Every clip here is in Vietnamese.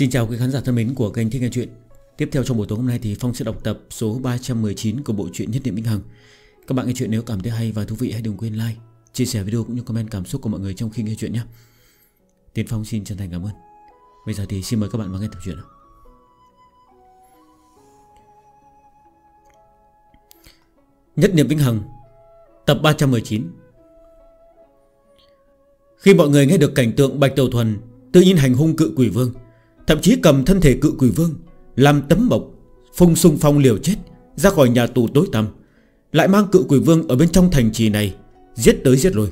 Xin chào quý khán giả thân mến của kênh Thích Nghe Chuyện. Tiếp theo trong buổi tối hôm nay thì Phong sẽ đọc tập số 319 của bộ truyện Nhất Niệm Minh Hằng. Các bạn nghe chuyện nếu cảm thấy hay và thú vị hãy đừng quên like, chia sẻ video cũng như comment cảm xúc của mọi người trong khi nghe chuyện nhé. Tiến Phong xin chân thành cảm ơn. Bây giờ thì xin mời các bạn vào nghe tập truyện nào. Nhất Niệm Vĩnh Hằng Tập 319 Khi mọi người nghe được cảnh tượng Bạch Đầu Thuần Tự nhiên hành hung cự quỷ vương Thậm chí cầm thân thể cự quỷ vương, Làm tấm mộc, Phung sung phong liều chết, Ra khỏi nhà tù tối tăm, Lại mang cự quỷ vương ở bên trong thành trì này, Giết tới giết lui.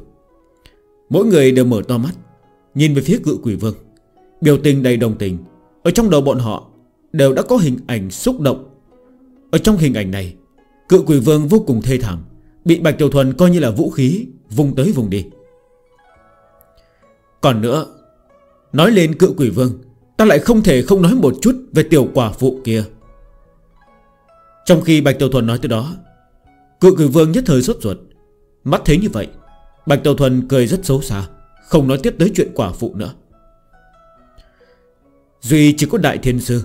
Mỗi người đều mở to mắt, Nhìn về phía cự quỷ vương. Biểu tình đầy đồng tình, Ở trong đầu bọn họ Đều đã có hình ảnh xúc động. Ở trong hình ảnh này, Cự quỷ vương vô cùng thê thảm, Bị Bạch Tiểu Thuần coi như là vũ khí, Vùng tới vùng đi. Còn nữa, Nói lên cự quỷ vương Ta lại không thể không nói một chút Về tiểu quả phụ kia. Trong khi Bạch Tiểu Thuần nói tới đó cựu cử vương nhất thời sốt ruột. Mắt thế như vậy, Bạch Tiểu Thuần cười rất xấu xa, Không nói tiếp tới chuyện quả phụ nữa. Duy chỉ có đại thiên sư,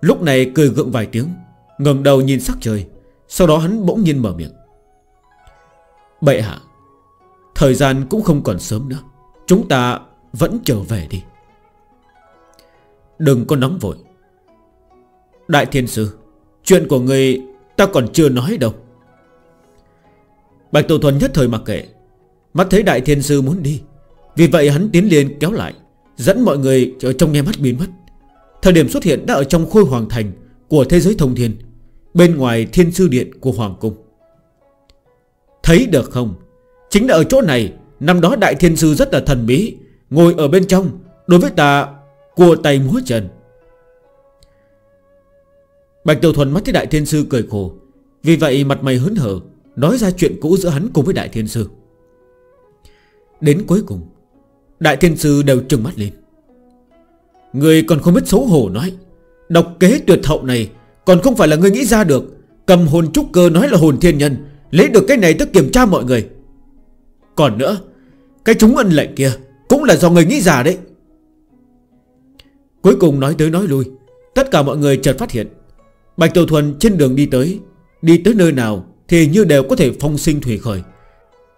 Lúc này cười gượng vài tiếng, ngẩng đầu nhìn sắc trời, Sau đó hắn bỗng nhiên mở miệng. Bệ hạ, Thời gian cũng không còn sớm nữa, Chúng ta vẫn trở về đi. Đừng có nóng vội. Đại thiên sư, Chuyện của người ta còn chưa nói đâu. Bạch Tổ Thuần nhất thời mặc kệ. Mắt thấy đại thiên sư muốn đi, Vì vậy hắn tiến liền kéo lại, Dẫn mọi người ở trong nghe mắt biến mất. Thời điểm xuất hiện đã ở trong khôi hoàng thành Của thế giới thông thiên, Bên ngoài thiên sư điện của hoàng cung. Thấy được không? Chính là ở chỗ này, Năm đó đại thiên sư rất là thần bí, Ngồi ở bên trong, Đối với ta Cua tay múa chân. Bạch Tiểu Thuần mắt thấy Đại Thiên Sư cười khổ. Vì vậy mặt mày hớn hở, Nói ra chuyện cũ giữa hắn cùng với Đại Thiên Sư. Đến cuối cùng, Đại Thiên Sư đều trừng mắt lên. Người còn không biết xấu hổ nói, Độc kế tuyệt hậu này Còn không phải là người nghĩ ra được. Cầm hồn trúc cơ nói là hồn thiên nhân, Lấy được cái này tức kiểm tra mọi người. Còn nữa, Cái chúng ân lệnh kia Cũng là do người nghĩ ra đấy. Cuối cùng nói tới nói lui. Tất cả mọi người chợt phát hiện. Bạch Tiểu Thuần trên đường đi tới Đi tới nơi nào thì như đều có thể phong sinh thủy khởi.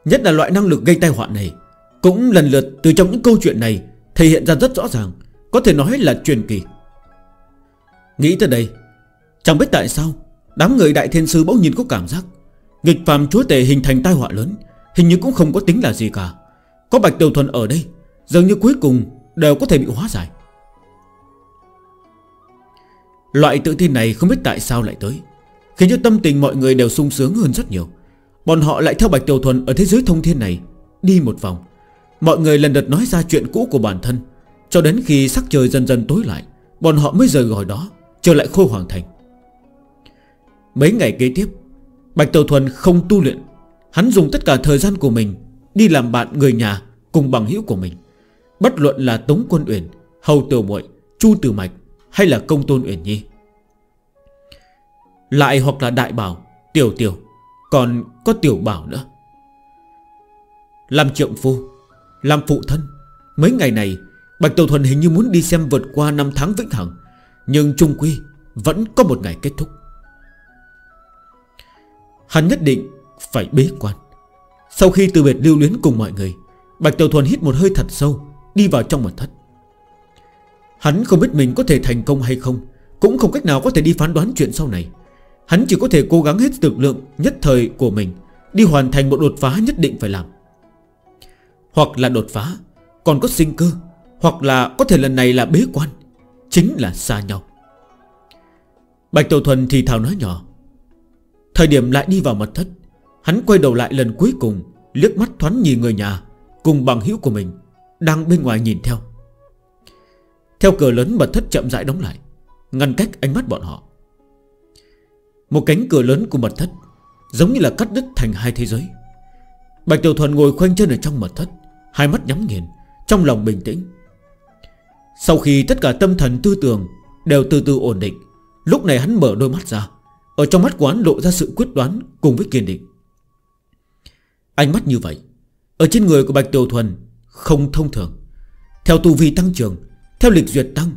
Nhất là loại năng lực gây tai họa này, Cũng lần lượt từ trong những câu chuyện này Thể hiện ra rất rõ ràng, Có thể nói là truyền kỳ. Nghĩ tới đây, Chẳng biết tại sao, Đám người đại thiên sư bỗng nhìn có cảm giác, Nghịch phàm chúa tể hình thành tai họa lớn, Hình như cũng không có tính là gì cả. Có bạch tiểu thuần ở đây, Dường như cuối cùng đều có thể bị hóa giải. Loại tự tin này không biết tại sao lại tới Khiến cho tâm tình mọi người đều sung sướng hơn rất nhiều. Bọn họ lại theo Bạch Tiểu Thuần Ở thế giới thông thiên này Đi một vòng. Mọi người lần đợt nói ra chuyện cũ của bản thân Cho đến khi sắc trời dần dần tối lại Bọn họ mới rời gọi đó Trở lại khôi hoàng thành. Mấy ngày kế tiếp Bạch Tiểu Thuần không tu luyện. Hắn dùng tất cả thời gian của mình Đi làm bạn người nhà cùng bằng hữu của mình. Bất luận là Tống Quân Uyển Hầu Tiểu Mội, Chu Tử Mạch hay là công tôn Uyển Nhi? Lại hoặc là đại bảo, Tiểu tiểu, Còn có tiểu bảo nữa. Làm trượng phu Làm phụ thân, Mấy ngày này, Bạch Tiểu Thuần hình như muốn đi xem vượt qua năm tháng vĩnh hằng, Nhưng trung quy Vẫn có một ngày kết thúc. Hắn nhất định phải bế quan. Sau khi từ biệt lưu luyến cùng mọi người, Bạch Tiểu Thuần hít một hơi thật sâu, Đi vào trong mật thất. Hắn không biết mình có thể thành công hay không, Cũng không cách nào có thể đi phán đoán chuyện sau này. Hắn chỉ có thể cố gắng hết lực lượng nhất thời của mình, Đi hoàn thành một đột phá nhất định phải làm. Hoặc là đột phá, Còn có sinh cơ, Hoặc là có thể lần này là bế quan, Chính là xa nhau. Bạch Tiểu Thuần thì thào nói nhỏ. Thời điểm lại đi vào mật thất, Hắn quay đầu lại lần cuối cùng, Liếc mắt thoáng nhìn người nhà Cùng bằng hữu của mình Đang bên ngoài nhìn theo. Theo cửa lớn mật thất chậm rãi đóng lại, Ngăn cách ánh mắt bọn họ. Một cánh cửa lớn của mật thất Giống như là cắt đứt thành hai thế giới. Bạch Tiểu Thuần ngồi khoanh chân ở trong mật thất, Hai mắt nhắm nghiền, Trong lòng bình tĩnh. Sau khi tất cả tâm thần tư tưởng Đều từ từ ổn định, Lúc này hắn mở đôi mắt ra, Ở trong mắt quán lộ ra sự quyết đoán cùng với kiên định. Ánh mắt như vậy, Ở trên người của Bạch Tiểu Thuần Không thông thường. Theo tu vi tăng trưởng theo lịch duyệt tăng,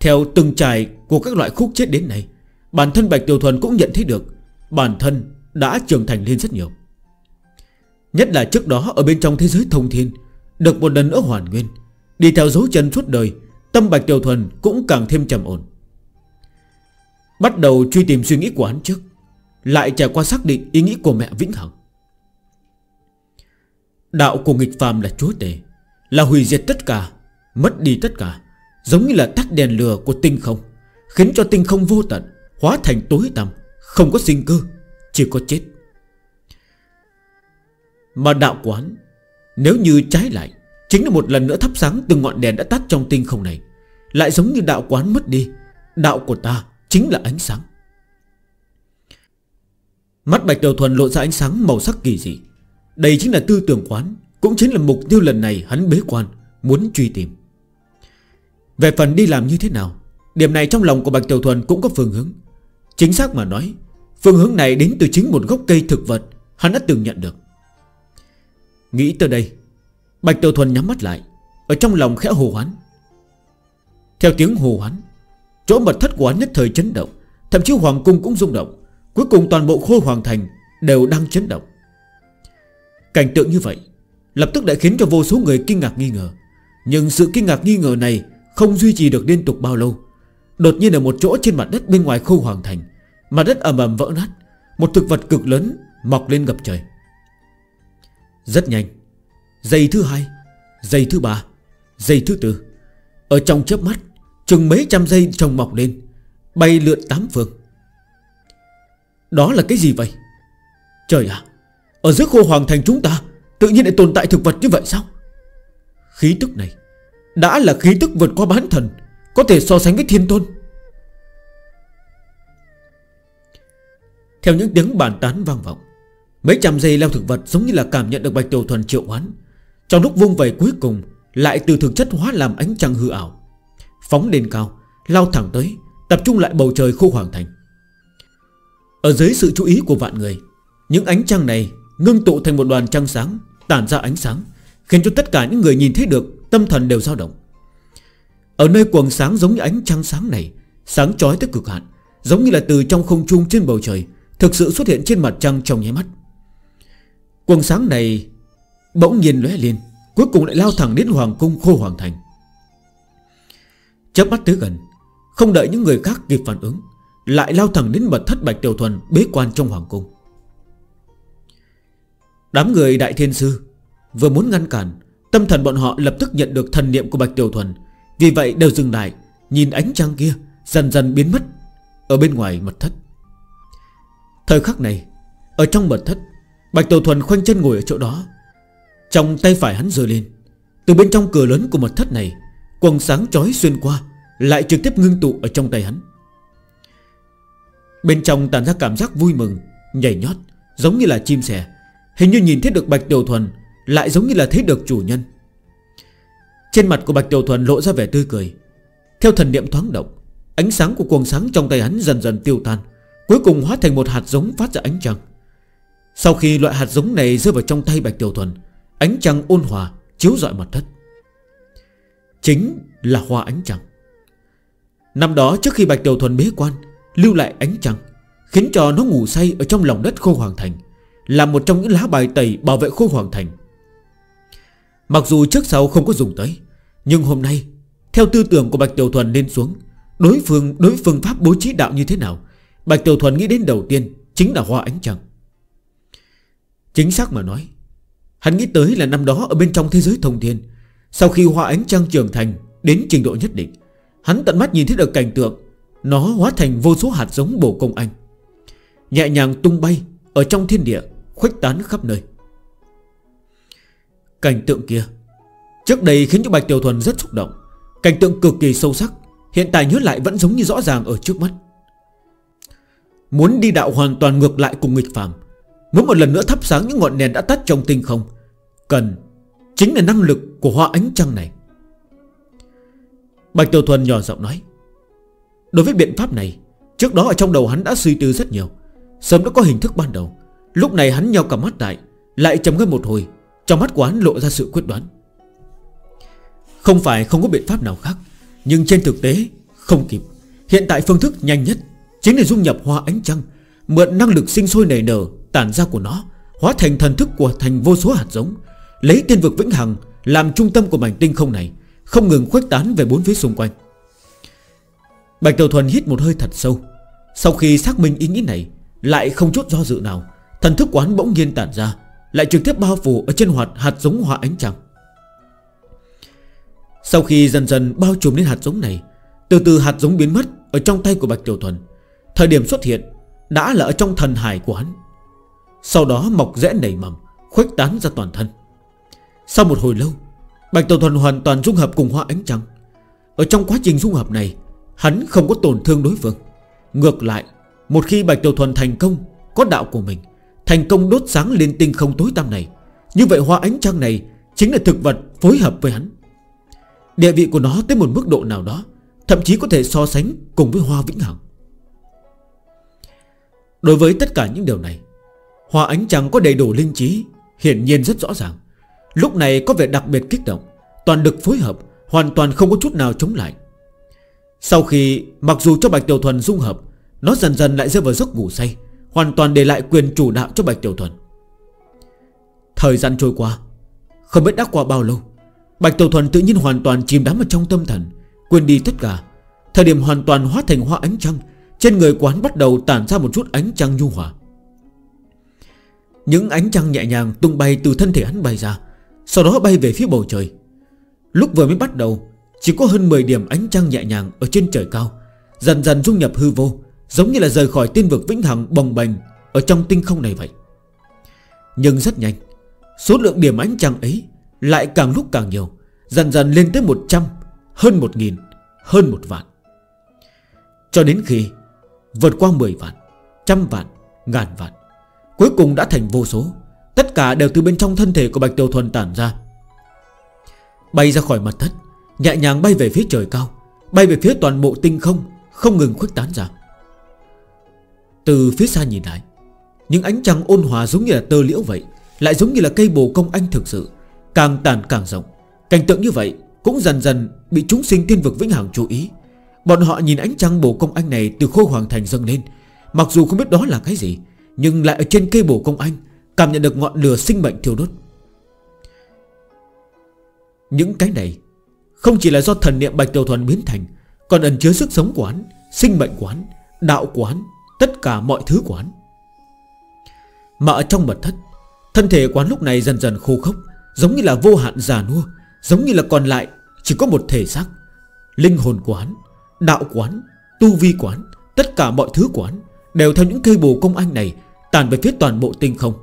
Theo từng trải của các loại khúc chết đến nay, Bản thân Bạch Tiểu Thuần cũng nhận thấy được Bản thân đã trưởng thành lên rất nhiều. Nhất là trước đó ở bên trong thế giới thông thiên, Được một lần nữa hoàn nguyên, Đi theo dấu chân suốt đời, Tâm Bạch Tiểu Thuần cũng càng thêm trầm ổn. Bắt đầu truy tìm suy nghĩ của hắn trước, Lại trải qua xác định ý nghĩ của mẹ Vĩnh Hằng. Đạo của nghịch phàm là chúa tể, Là hủy diệt tất cả, Mất đi tất cả. Giống như là tắt đèn lửa của tinh không, Khiến cho tinh không vô tận, Hóa thành tối tăm, Không có sinh cơ, Chỉ có chết. Mà đạo quán, Nếu như trái lại, Chính là một lần nữa thắp sáng từng ngọn đèn đã tắt trong tinh không này, Lại giống như đạo quán mất đi, Đạo của ta chính là ánh sáng. Mắt Bạch Đầu Thuần lộ ra ánh sáng màu sắc kỳ dị. Đây chính là tư tưởng quán, Cũng chính là mục tiêu lần này hắn bế quan, Muốn truy tìm. Về phần đi làm như thế nào, Điểm này trong lòng của Bạch Tiểu Thuần cũng có phương hướng. Chính xác mà nói, Phương hướng này đến từ chính một gốc cây thực vật Hắn đã từng nhận được. Nghĩ tới đây, Bạch Tiểu Thuần nhắm mắt lại, Ở trong lòng khẽ hồ hoán. Theo tiếng hồ hoán, Chỗ mật thất của hắn nhất thời chấn động, Thậm chí Hoàng Cung cũng rung động, Cuối cùng toàn bộ khôi hoàng thành Đều đang chấn động. Cảnh tượng như vậy, Lập tức đã khiến cho vô số người kinh ngạc nghi ngờ. Nhưng sự kinh ngạc nghi ngờ này không duy trì được liên tục bao lâu. Đột nhiên ở một chỗ trên mặt đất bên ngoài khu hoàng thành, Mặt đất ầm ầm vỡ nát, Một thực vật cực lớn mọc lên ngập trời. Rất nhanh, Giây thứ hai, Giây thứ ba, Giây thứ tư, Ở trong chớp mắt, Chừng mấy trăm giây trồng mọc lên, Bay lượn tám phương. Đó là cái gì vậy? Trời ạ, Ở giữa khu hoàng thành chúng ta, Tự nhiên lại tồn tại thực vật như vậy sao? Khí tức này đã là khí tức vượt qua bán thần, Có thể so sánh với thiên tôn. Theo những tiếng bàn tán vang vọng, Mấy trăm giây leo thực vật giống như là cảm nhận được Bạch Tiểu Thuần triệu hoán. Trong lúc vung vầy cuối cùng, Lại từ thực chất hóa làm ánh trăng hư ảo. Phóng lên cao, Lao thẳng tới, Tập trung lại bầu trời khu hoàng thành. Ở dưới sự chú ý của vạn người, Những ánh trăng này ngưng tụ thành một đoàn trăng sáng, Tản ra ánh sáng, Khiến cho tất cả những người nhìn thấy được Tâm thần đều dao động. Ở nơi quần sáng giống như ánh trăng sáng này, Sáng chói tới cực hạn, Giống như là từ trong không trung trên bầu trời, Thực sự xuất hiện trên mặt trăng trong nháy mắt. Quần sáng này Bỗng nhiên lóe lên, Cuối cùng lại lao thẳng đến hoàng cung khô hoàng thành. Chớp mắt tới gần, Không đợi những người khác kịp phản ứng, Lại lao thẳng đến mật thất bạch tiểu thuần Bế quan trong hoàng cung. Đám người đại thiên sư Vừa muốn ngăn cản Tâm thần bọn họ lập tức nhận được thần niệm của Bạch Tiểu Thuần. Vì vậy đều dừng lại, Nhìn ánh trăng kia, dần dần biến mất Ở bên ngoài mật thất. Thời khắc này, Ở trong mật thất, Bạch Tiểu Thuần khoanh chân ngồi ở chỗ đó. Trong tay phải hắn rơi lên, Từ bên trong cửa lớn của mật thất này Quần sáng chói xuyên qua, Lại trực tiếp ngưng tụ ở trong tay hắn. Bên trong tàn ra cảm giác vui mừng, Nhảy nhót, Giống như là chim sẻ. Hình như nhìn thấy được Bạch Tiểu Thuần lại giống như là thấy được chủ nhân. Trên mặt của Bạch Tiểu Thuần lộ ra vẻ tươi cười. Theo thần niệm thoáng động, Ánh sáng của cuồng sáng trong tay hắn dần dần tiêu tan, Cuối cùng hóa thành một hạt giống phát ra ánh trăng. Sau khi loại hạt giống này rơi vào trong tay Bạch Tiểu Thuần, Ánh trăng ôn hòa, chiếu dọi mặt đất. Chính là hoa ánh trăng. Năm đó trước khi Bạch Tiểu Thuần bế quan, Lưu lại ánh trăng, Khiến cho nó ngủ say ở trong lòng đất khô hoàng thành, Là một trong những lá bài tẩy bảo vệ khô hoàng thành. Mặc dù trước sau không có dùng tới, Nhưng hôm nay, Theo tư tưởng của Bạch Tiểu Thuần lên xuống, Đối phương đối phương pháp bố trí đạo như thế nào, Bạch Tiểu Thuần nghĩ đến đầu tiên Chính là hoa ánh trăng. Chính xác mà nói, Hắn nghĩ tới là năm đó ở bên trong thế giới thông thiên, Sau khi hoa ánh trăng trưởng thành Đến trình độ nhất định, Hắn tận mắt nhìn thấy được cảnh tượng, Nó hóa thành vô số hạt giống bổ công anh, Nhẹ nhàng tung bay Ở trong thiên địa, Khuếch tán khắp nơi. Cảnh tượng kia. Trước đây khiến cho Bạch Tiểu Thuần rất xúc động. Cảnh tượng cực kỳ sâu sắc. Hiện tại nhớ lại vẫn giống như rõ ràng ở trước mắt. Muốn đi đạo hoàn toàn ngược lại cùng nghịch phàm. Muốn một lần nữa thắp sáng những ngọn đèn đã tắt trong tinh không. Cần Chính là năng lực của hoa ánh trăng này. Bạch Tiểu Thuần nhỏ giọng nói. Đối với biện pháp này, Trước đó ở trong đầu hắn đã suy tư rất nhiều. Sớm đã có hình thức ban đầu. Lúc này hắn nhau cả mắt lại Lại trầm ngâm một hồi. Trong mắt của hắn lộ ra sự quyết đoán. Không phải không có biện pháp nào khác, Nhưng trên thực tế, không kịp. Hiện tại phương thức nhanh nhất Chính là dung nhập hoa ánh trăng, Mượn năng lực sinh sôi nảy nở, Tản ra của nó, Hóa thành thần thức của thành vô số hạt giống, Lấy tiên vực vĩnh hằng Làm trung tâm của mảnh tinh không này, Không ngừng khuếch tán về bốn phía xung quanh. Bạch Tiểu Thuần hít một hơi thật sâu. Sau khi xác minh ý nghĩ này, Lại không chút do dự nào, Thần thức quán bỗng nhiên tản ra lại trực tiếp bao phủ ở trên hoạt hạt giống hỏa ánh trăng. Sau khi dần dần bao trùm lên hạt giống này, Từ từ hạt giống biến mất Ở trong tay của Bạch Tiểu Thuần. Thời điểm xuất hiện Đã là ở trong thần hài của hắn. Sau đó mọc rẽ nảy mầm, Khuếch tán ra toàn thân. Sau một hồi lâu, Bạch Tiểu Thuần hoàn toàn dung hợp cùng hoa ánh trăng. Ở trong quá trình dung hợp này, Hắn không có tổn thương đối phương. Ngược lại, Một khi Bạch Tiểu Thuần thành công, Có đạo của mình Thành công đốt sáng lên tinh không tối tăm này. Như vậy hoa ánh trăng này Chính là thực vật phối hợp với hắn. Địa vị của nó tới một mức độ nào đó, Thậm chí có thể so sánh cùng với hoa vĩnh hằng. Đối với tất cả những điều này, Hoa ánh trăng có đầy đủ linh trí, Hiển nhiên rất rõ ràng. Lúc này có vẻ đặc biệt kích động, Toàn lực phối hợp, Hoàn toàn không có chút nào chống lại. Sau khi, mặc dù cho Bạch Tiểu Thuần dung hợp, Nó dần dần lại rơi vào giấc ngủ say. Hoàn toàn để lại quyền chủ đạo cho Bạch Tiểu Thuần. Thời gian trôi qua, Không biết đã qua bao lâu, Bạch Tiểu Thuần tự nhiên hoàn toàn chìm đắm vào trong tâm thần, Quên đi tất cả. Thời điểm hoàn toàn hóa thành hoa ánh trăng, Trên người quán bắt đầu tản ra một chút ánh trăng nhu hòa. Những ánh trăng nhẹ nhàng tung bay từ thân thể hắn bay ra, Sau đó bay về phía bầu trời. Lúc vừa mới bắt đầu, Chỉ có hơn 10 điểm ánh trăng nhẹ nhàng ở trên trời cao, Dần dần dung nhập hư vô Giống như là rời khỏi tiên vực vĩnh hằng bồng bềnh Ở trong tinh không này vậy. Nhưng rất nhanh, Số lượng điểm ánh trăng ấy Lại càng lúc càng nhiều, Dần dần lên tới 100 Hơn 1.000 Hơn 1 vạn. Cho đến khi Vượt qua 10 vạn, Trăm vạn, Ngàn vạn, Cuối cùng đã thành vô số. Tất cả đều từ bên trong thân thể của Bạch Tiểu Thuần tản ra. Bay ra khỏi mặt thất Nhẹ nhàng bay về phía trời cao, Bay về phía toàn bộ tinh không Không ngừng khuếch tán ra. Từ phía xa nhìn lại. Những ánh trăng ôn hòa giống như là tơ liễu vậy, Lại giống như là cây bồ công anh thực sự, Càng tàn càng rộng. Cảnh tượng như vậy cũng dần dần Bị chúng sinh thiên vực vĩnh hằng chú ý. Bọn họ nhìn ánh trăng bồ công anh này Từ khô hoàng thành dâng lên. Mặc dù không biết đó là cái gì, Nhưng lại ở trên cây bồ công anh, Cảm nhận được ngọn lửa sinh mệnh thiêu đốt. Những cái này Không chỉ là do thần niệm Bạch Tiểu Thuần biến thành, Còn ẩn chứa sức sống của hắn, Sinh mệnh của hắn, Đạo của hắn Tất cả mọi thứ của hắn. Mà ở trong mật thất, Thân thể quán lúc này dần dần khô khốc, Giống như là vô hạn già nua, Giống như là còn lại, chỉ có một thể xác. Linh hồn quán Đạo quán Tu vi quán Tất cả mọi thứ quán Đều theo những cây bồ công anh này Tàn về phía toàn bộ tinh không.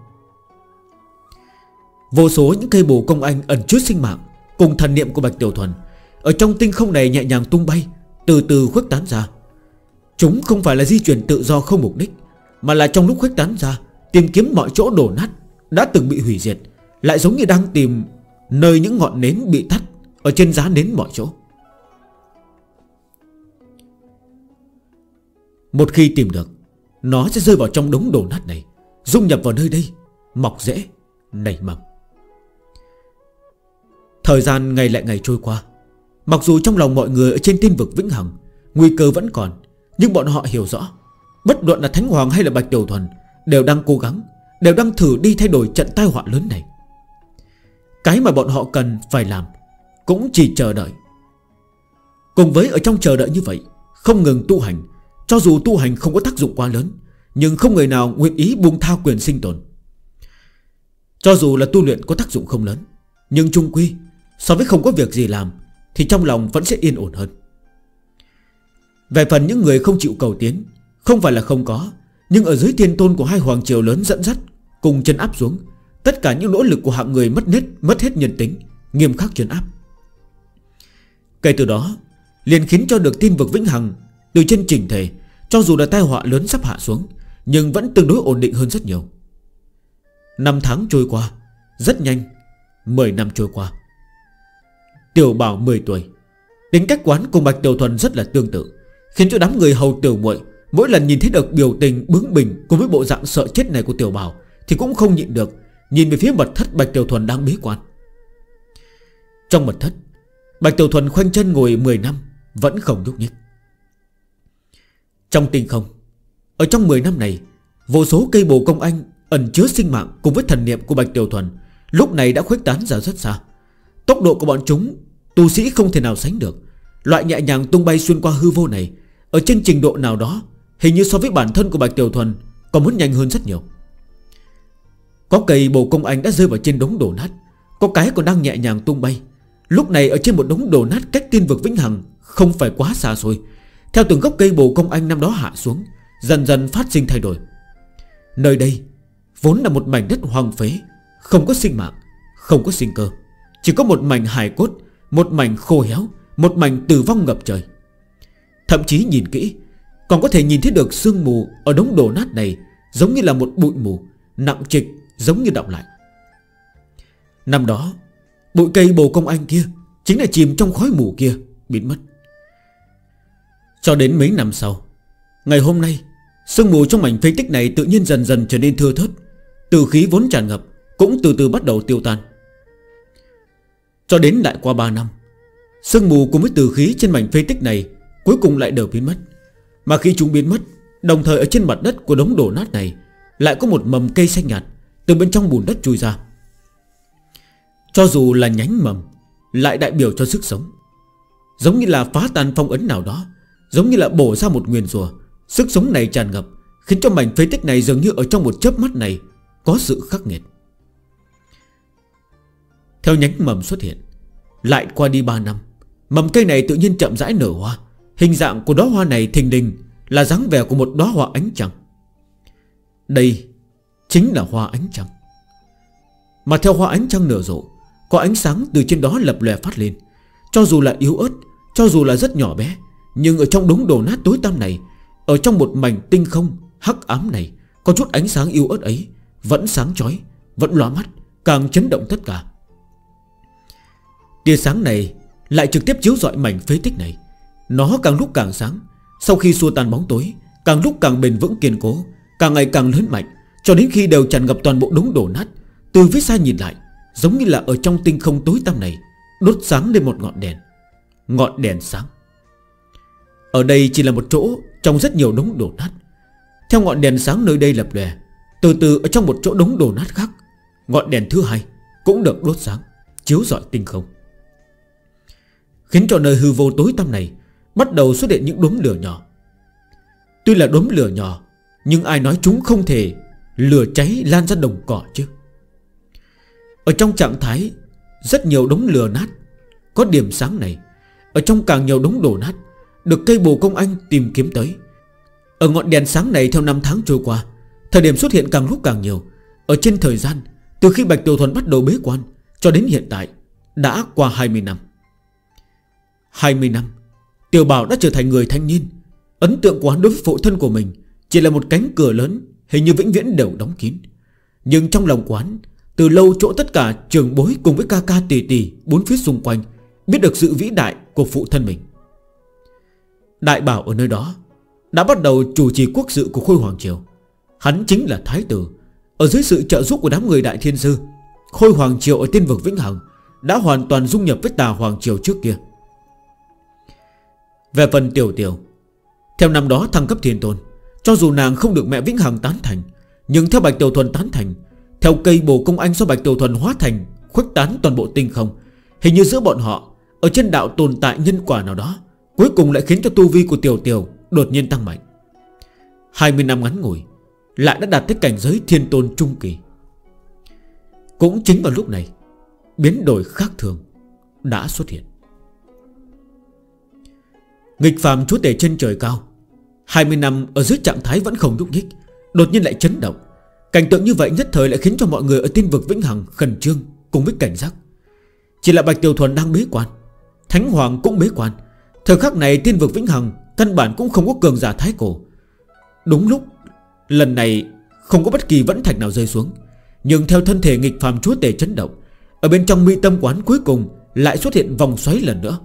Vô số những cây bồ công anh ẩn chứa sinh mạng Cùng thần niệm của Bạch Tiểu Thuần Ở trong tinh không này nhẹ nhàng tung bay, Từ từ khuếch tán ra. Chúng không phải là di chuyển tự do không mục đích, Mà là trong lúc khuếch tán ra, Tìm kiếm mọi chỗ đổ nát, Đã từng bị hủy diệt, Lại giống như đang tìm nơi những ngọn nến bị tắt Ở trên giá nến mọi chỗ. Một khi tìm được, Nó sẽ rơi vào trong đống đổ nát này, Dung nhập vào nơi đây, Mọc rễ, Nảy mầm. Thời gian ngày lại ngày trôi qua, Mặc dù trong lòng mọi người ở trên tiên vực Vĩnh Hằng, Nguy cơ vẫn còn nhưng bọn họ hiểu rõ, Bất luận là Thánh Hoàng hay là Bạch Đầu Thuần Đều đang cố gắng, Đều đang thử đi thay đổi trận tai họa lớn này. Cái mà bọn họ cần phải làm Cũng chỉ chờ đợi. Cùng với ở trong chờ đợi như vậy, Không ngừng tu hành, Cho dù tu hành không có tác dụng quá lớn, Nhưng không người nào nguyện ý buông tha quyền sinh tồn. Cho dù là tu luyện có tác dụng không lớn, Nhưng trung quy, So với không có việc gì làm, Thì trong lòng vẫn sẽ yên ổn hơn. Về phần những người không chịu cầu tiến, Không phải là không có, Nhưng ở dưới thiên tôn của hai hoàng triều lớn dẫn dắt, Cùng chân áp xuống, Tất cả những nỗ lực của hạng người mất nết, mất hết nhân tính, Nghiêm khắc chân áp. Kể từ đó, Liền khiến cho được tin vực vĩnh hằng Từ trên trình thể, Cho dù là tai họa lớn sắp hạ xuống, Nhưng vẫn tương đối ổn định hơn rất nhiều. Năm tháng trôi qua, Rất nhanh, Mười năm trôi qua. Tiểu bảo 10 tuổi, Tính cách quán cùng Bạch Tiểu Thuần rất là tương tự. Khiến cho đám người hầu tiểu muội Mỗi lần nhìn thấy được biểu tình bướng bỉnh Cùng với bộ dạng sợ chết này của tiểu bào Thì cũng không nhịn được, Nhìn về phía mật thất Bạch Tiểu Thuần đang bế quan. Trong mật thất, Bạch Tiểu Thuần khoanh chân ngồi 10 năm, Vẫn không nhúc nhích. Trong tinh không, Ở trong 10 năm này, Vô số cây bồ công anh ẩn chứa sinh mạng Cùng với thần niệm của Bạch Tiểu Thuần Lúc này đã khuếch tán ra rất xa. Tốc độ của bọn chúng, Tu sĩ không thể nào sánh được. Loại nhẹ nhàng tung bay xuyên qua hư vô này ở trên trình độ nào đó, Hình như so với bản thân của Bạch Tiểu Thuần Còn muốn nhanh hơn rất nhiều. Có cây bồ công anh đã rơi vào trên đống đổ nát, Có cái còn đang nhẹ nhàng tung bay. Lúc này ở trên một đống đổ nát cách tiên vực Vĩnh Hằng Không phải quá xa xôi. Theo từng gốc cây bồ công anh năm đó hạ xuống, Dần dần phát sinh thay đổi. Nơi đây vốn là một mảnh đất hoang phế, Không có sinh mạng, Không có sinh cơ. Chỉ có một mảnh hài cốt, Một mảnh khô héo, Một mảnh tử vong ngập trời. Thậm chí nhìn kỹ, Còn có thể nhìn thấy được sương mù Ở đống đổ nát này Giống như là một bụi mù, Nặng trịch giống như động lại. Năm đó, Bụi cây bồ công anh kia Chính là chìm trong khói mù kia, Biến mất. Cho đến mấy năm sau, Ngày hôm nay, Sương mù trong mảnh phế tích này tự nhiên dần dần trở nên thưa thớt, Từ khí vốn tràn ngập Cũng từ từ bắt đầu tiêu tan. Cho đến lại qua 3 năm, Sương mù cùng với từ khí trên mảnh phế tích này Cuối cùng lại đều biến mất. Mà khi chúng biến mất, Đồng thời ở trên mặt đất của đống đổ nát này Lại có một mầm cây xanh nhạt Từ bên trong bùn đất chui ra. Cho dù là nhánh mầm, Lại đại biểu cho sức sống. Giống như là phá tan phong ấn nào đó, Giống như là bổ ra một nguyền rùa, Sức sống này tràn ngập, Khiến cho mảnh phế tích này dường như ở trong một chớp mắt này Có sự khắc nghiệt. Theo nhánh mầm xuất hiện, Lại qua đi 3 năm, Mầm cây này tự nhiên chậm rãi nở hoa Hình dạng của đóa hoa này thình đình Là dáng vẻ của một đóa hoa ánh trăng. Đây Chính là hoa ánh trăng. Mà theo hoa ánh trăng nở rộ, Có ánh sáng từ trên đó lập lòe phát lên. Cho dù là yếu ớt, Cho dù là rất nhỏ bé, Nhưng ở trong đống đồ nát tối tăm này, Ở trong một mảnh tinh không hắc ám này, Có chút ánh sáng yếu ớt ấy Vẫn sáng chói, Vẫn lóa mắt, Càng chấn động tất cả. Tia sáng này lại trực tiếp chiếu dọi mảnh phế tích này. Nó càng lúc càng sáng. Sau khi xua tan bóng tối, Càng lúc càng bền vững kiên cố, Càng ngày càng lớn mạnh, Cho đến khi đều tràn ngập toàn bộ đống đổ nát, Từ phía xa nhìn lại, Giống như là ở trong tinh không tối tăm này, Đốt sáng lên một ngọn đèn. Ngọn đèn sáng. Ở đây chỉ là một chỗ Trong rất nhiều đống đổ nát. Theo ngọn đèn sáng nơi đây lập lè Từ từ ở trong một chỗ đống đổ nát khác, Ngọn đèn thứ hai cũng được đốt sáng, Chiếu rọi tinh không. Khiến cho nơi hư vô tối tăm này Bắt đầu xuất hiện những đốm lửa nhỏ. Tuy là đốm lửa nhỏ, Nhưng ai nói chúng không thể Lửa cháy lan ra đồng cỏ chứ? Ở trong trạng thái Rất nhiều đống lửa nát, Có điểm sáng này, Ở trong càng nhiều đống đổ nát, Được cây bồ công anh tìm kiếm tới. Ở ngọn đèn sáng này theo năm tháng trôi qua, Thời điểm xuất hiện càng lúc càng nhiều. Ở trên thời gian, Từ khi Bạch Tiểu Thuần bắt đầu bế quan Cho đến hiện tại, Đã qua 20 năm. 20 năm Tiểu Bảo đã trở thành người thanh niên. Ấn tượng của hắn đối với phụ thân của mình Chỉ là một cánh cửa lớn, Hình như vĩnh viễn đều đóng kín. Nhưng trong lòng quán Từ lâu chỗ tất cả trường bối cùng với ca ca tỷ tỷ Bốn phía xung quanh Biết được sự vĩ đại của phụ thân mình. Đại Bảo ở nơi đó Đã bắt đầu chủ trì quốc sự của Khôi Hoàng Triều. Hắn chính là Thái Tử, Ở dưới sự trợ giúp của đám người Đại Thiên Sư, Khôi Hoàng Triều ở tiên vực Vĩnh Hằng Đã hoàn toàn dung nhập với Tà Hoàng Triều trước kia. Về phần tiểu tiểu. Theo năm đó thăng cấp thiên tôn, Cho dù nàng không được mẹ Vĩnh Hằng tán thành, Nhưng theo Bạch Tiểu Thuần tán thành, Theo cây bồ công anh do Bạch Tiểu Thuần hóa thành, Khuếch tán toàn bộ tinh không, Hình như giữa bọn họ, Ở trên đạo tồn tại nhân quả nào đó, Cuối cùng lại khiến cho tu vi của tiểu tiểu Đột nhiên tăng mạnh. 20 năm ngắn ngủi, Lại đã đạt tới cảnh giới thiên tôn trung kỳ. Cũng chính vào lúc này, Biến đổi khác thường Đã xuất hiện. Nghịch phàm chúa tể trên trời cao. 20 năm ở dưới trạng thái vẫn không nhúc nhích, Đột nhiên lại chấn động. Cảnh tượng như vậy nhất thời lại khiến cho mọi người ở tiên vực Vĩnh Hằng khẩn trương cùng với cảnh giác. Chỉ là Bạch Tiểu Thuần đang bế quan, Thánh Hoàng cũng bế quan. Thời khắc này tiên vực Vĩnh Hằng Căn bản cũng không có cường giả thái cổ. Đúng lúc, lần này không có bất kỳ vẫn thạch nào rơi xuống. Nhưng theo thân thể nghịch phàm chúa tể chấn động, Ở bên trong mi tâm quán cuối cùng Lại xuất hiện vòng xoáy lần nữa.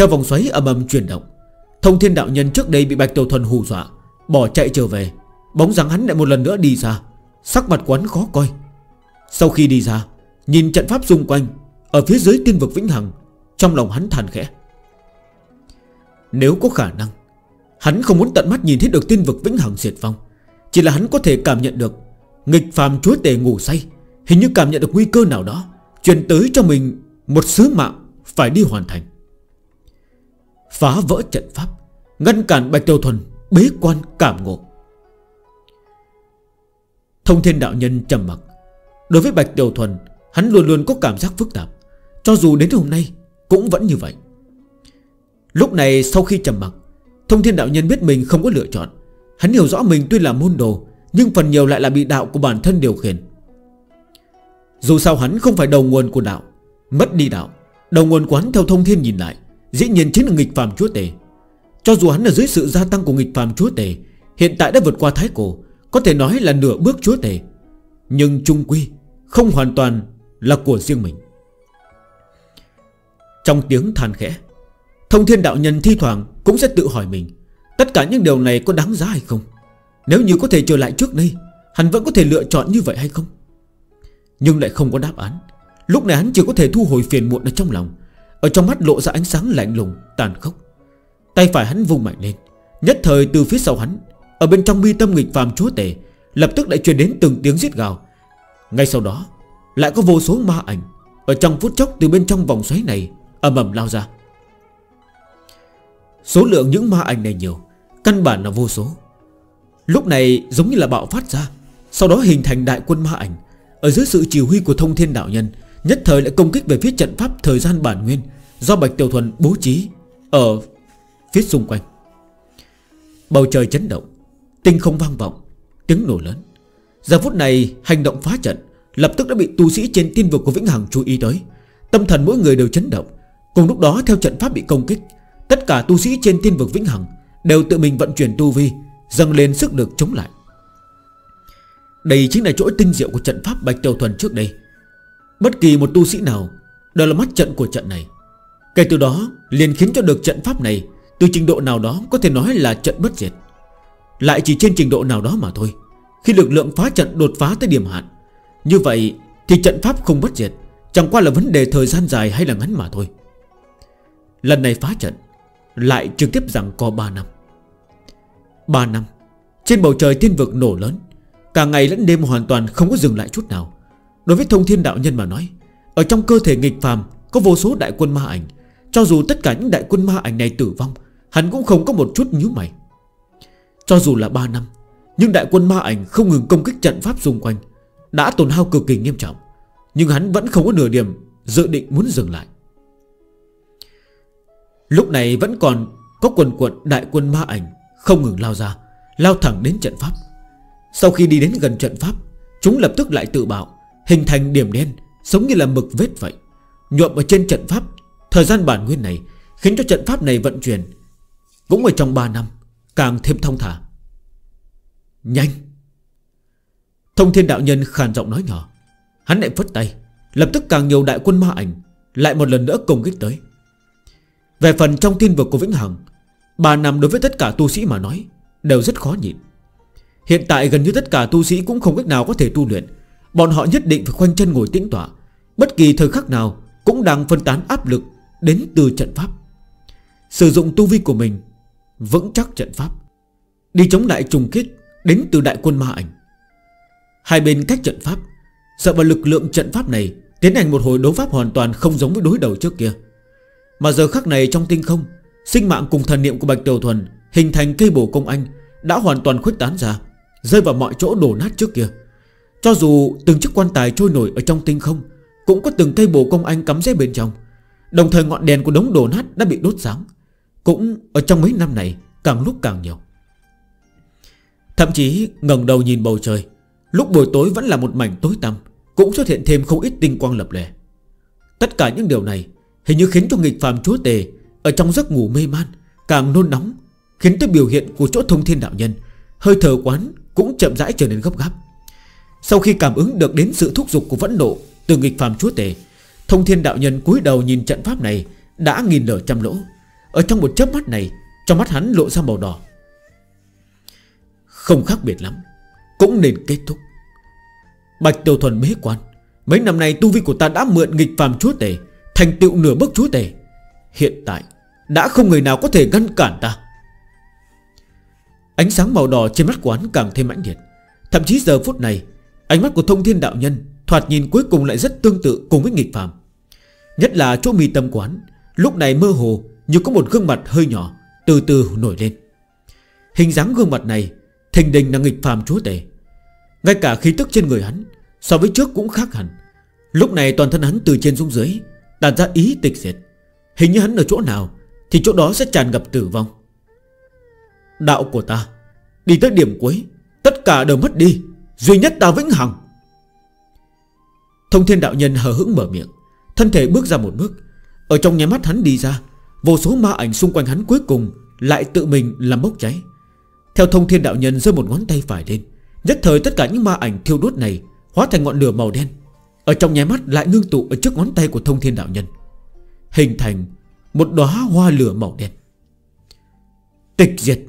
Theo vòng xoáy âm ầm chuyển động, Thông thiên đạo nhân trước đây bị Bạch Tiểu Thuần hù dọa, Bỏ chạy trở về. Bóng dáng hắn lại một lần nữa đi ra, Sắc mặt quán khó coi. Sau khi đi ra, Nhìn trận pháp xung quanh, Ở phía dưới tiên vực Vĩnh Hằng, Trong lòng hắn than khẽ. Nếu có khả năng, Hắn không muốn tận mắt nhìn thấy được tiên vực Vĩnh Hằng diệt vong. Chỉ là hắn có thể cảm nhận được, Nghịch phàm chúa tề ngủ say, Hình như cảm nhận được nguy cơ nào đó Truyền tới cho mình một sứ mạng Phải đi hoàn thành. Phá vỡ trận pháp, Ngăn cản Bạch Tiêu Thuần bế quan cảm ngộ. Thông thiên đạo nhân trầm mặc. Đối với Bạch Tiểu Thuần, Hắn luôn luôn có cảm giác phức tạp, Cho dù đến hôm nay cũng vẫn như vậy. Lúc này sau khi trầm mặc, Thông thiên đạo nhân biết mình không có lựa chọn. Hắn hiểu rõ mình tuy là môn đồ, Nhưng phần nhiều lại là bị đạo của bản thân điều khiển. Dù sao hắn không phải đầu nguồn của đạo, Mất đi đạo, Đầu nguồn quán theo thông thiên nhìn lại Dĩ nhiên chính là nghịch phàm chúa tể. Cho dù hắn là dưới sự gia tăng của nghịch phàm chúa tể, Hiện tại đã vượt qua thái cổ, Có thể nói là nửa bước chúa tể. Nhưng trung quy, Không hoàn toàn là của riêng mình. Trong tiếng than khẽ, Thông thiên đạo nhân thi thoảng Cũng sẽ tự hỏi mình, Tất cả những điều này có đáng giá hay không? Nếu như có thể trở lại trước đây, Hắn vẫn có thể lựa chọn như vậy hay không? Nhưng lại không có đáp án. Lúc này hắn chỉ có thể thu hồi phiền muộn ở trong lòng. Ở trong mắt lộ ra ánh sáng lạnh lùng, Tàn khốc. Tay phải hắn vung mạnh lên. Nhất thời từ phía sau hắn, Ở bên trong mi tâm nghịch phàm chúa tể, Lập tức lại truyền đến từng tiếng giết gào. Ngay sau đó, Lại có vô số ma ảnh Ở trong phút chốc từ bên trong vòng xoáy này Âm ầm lao ra. Số lượng những ma ảnh này nhiều, Căn bản là vô số. Lúc này giống như là bạo phát ra, Sau đó hình thành đại quân ma ảnh Ở dưới sự chỉ huy của thông thiên đạo nhân Nhất thời lại công kích về phía trận pháp thời gian bản nguyên, Do Bạch Tiểu Thuần bố trí Ở phía xung quanh. Bầu trời chấn động, Tinh không vang vọng, Tiếng nổ lớn. Giờ phút này, hành động phá trận Lập tức đã bị tu sĩ trên tiên vực của Vĩnh Hằng chú ý tới. Tâm thần mỗi người đều chấn động. Cùng lúc đó, theo trận pháp bị công kích, Tất cả tu sĩ trên tiên vực Vĩnh Hằng Đều tự mình vận chuyển tu vi, Dâng lên sức lực chống lại. Đây chính là chỗ tinh diệu của trận pháp Bạch Tiểu Thuần trước đây. Bất kỳ một tu sĩ nào, đó là mắt trận của trận này. Kể từ đó, liền khiến cho được trận pháp này, Từ trình độ nào đó có thể nói là trận bất diệt. Lại chỉ trên trình độ nào đó mà thôi, Khi lực lượng phá trận đột phá tới điểm hạn, Như vậy thì trận pháp không bất diệt, Chẳng qua là vấn đề thời gian dài hay là ngắn mà thôi. Lần này phá trận, Lại trực tiếp rằng có 3 năm. 3 năm, Trên bầu trời thiên vực nổ lớn, Cả ngày lẫn đêm hoàn toàn không có dừng lại chút nào. Đối với thông thiên đạo nhân mà nói, Ở trong cơ thể nghịch phàm Có vô số đại quân ma ảnh. Cho dù tất cả những đại quân ma ảnh này tử vong, Hắn cũng không có một chút nhíu mày. Cho dù là 3 năm, Nhưng đại quân ma ảnh không ngừng công kích trận pháp xung quanh, Đã tổn hao cực kỳ nghiêm trọng. Nhưng hắn vẫn không có nửa điểm Dự định muốn dừng lại. Lúc này vẫn còn Có quần quận đại quân ma ảnh Không ngừng lao ra, Lao thẳng đến trận pháp. Sau khi đi đến gần trận pháp, Chúng lập tức lại tự bảo Hình thành điểm đen, Giống như là mực vết vậy. Nhuộm ở trên trận pháp, Thời gian bản nguyên này Khiến cho trận pháp này vận chuyển. Cũng ở trong 3 năm, Càng thêm thông thả. Nhanh! Thông thiên đạo nhân khàn giọng nói nhỏ. Hắn lại phất tay, Lập tức càng nhiều đại quân ma ảnh Lại một lần nữa công kích tới. Về phần trong tin vực của Vĩnh Hằng Bà năm đối với tất cả tu sĩ mà nói Đều rất khó nhịn. Hiện tại gần như tất cả tu sĩ cũng không cách nào có thể tu luyện Bọn họ nhất định phải khoanh chân ngồi tĩnh tọa. Bất kỳ thời khắc nào Cũng đang phân tán áp lực Đến từ trận pháp. Sử dụng tu vi của mình, Vững chắc trận pháp. Đi chống lại trùng kích Đến từ đại quân ma ảnh. Hai bên cách trận pháp, Sợ vào lực lượng trận pháp này Tiến hành một hồi đấu pháp hoàn toàn không giống với đối đầu trước kia. Mà giờ khắc này trong tinh không, Sinh mạng cùng thần niệm của Bạch Tiểu Thuần Hình thành cây bổ công anh Đã hoàn toàn khuếch tán ra, Rơi vào mọi chỗ đổ nát trước kia. Cho dù từng chiếc quan tài trôi nổi ở trong tinh không, Cũng có từng cây bồ công anh cắm rễ bên trong. Đồng thời ngọn đèn của đống đổ nát đã bị đốt sáng. Cũng ở trong mấy năm này, Càng lúc càng nhiều. Thậm chí ngẩng đầu nhìn bầu trời, Lúc buổi tối vẫn là một mảnh tối tăm, Cũng xuất hiện thêm không ít tinh quang lập lè. Tất cả những điều này Hình như khiến cho nghịch phàm chúa tề Ở trong giấc ngủ mê man Càng nôn nóng, Khiến tới biểu hiện của chỗ thông thiên đạo nhân, Hơi thở quán cũng chậm rãi trở nên gấp gáp. Sau khi cảm ứng được đến sự thúc giục của vẫn nộ Từ nghịch phàm chúa tể, Thông thiên đạo nhân cúi đầu nhìn trận pháp này Đã nghìn lở trăm lỗ. Ở trong một chớp mắt này, Trong mắt hắn lộ ra màu đỏ. Không khác biệt lắm, Cũng nên kết thúc. Bạch Tiểu Thuần bế quan, Mấy năm nay tu vi của ta đã mượn nghịch phàm chúa tể, Thành tựu nửa bước chúa tể. Hiện tại, Đã không người nào có thể ngăn cản ta. Ánh sáng màu đỏ trên mắt của hắn càng thêm mãnh liệt. Thậm chí giờ phút này Ánh mắt của thông thiên đạo nhân Thoạt nhìn cuối cùng lại rất tương tự cùng với nghịch Phạm, Nhất là chỗ mì tâm quán Lúc này mơ hồ Như có một gương mặt hơi nhỏ Từ từ nổi lên. Hình dáng gương mặt này Thành đình là nghịch Phạm chúa tể. Ngay cả khí tức trên người hắn So với trước cũng khác hẳn. Lúc này toàn thân hắn từ trên xuống dưới Tàn ra ý tịch diệt. Hình như hắn ở chỗ nào Thì chỗ đó sẽ tràn ngập tử vong. Đạo của ta Đi tới điểm cuối Tất cả đều mất đi. Duy nhất ta vĩnh hằng. Thông thiên đạo nhân hờ hững mở miệng, Thân thể bước ra một bước. Ở trong nháy mắt hắn đi ra, Vô số ma ảnh xung quanh hắn cuối cùng Lại tự mình làm bốc cháy. Theo thông thiên đạo nhân giơ một ngón tay phải lên, Nhất thời tất cả những ma ảnh thiêu đốt này Hóa thành ngọn lửa màu đen. Ở trong nháy mắt lại ngưng tụ ở trước ngón tay của thông thiên đạo nhân, Hình thành Một đóa hoa lửa màu đen. Tịch diệt.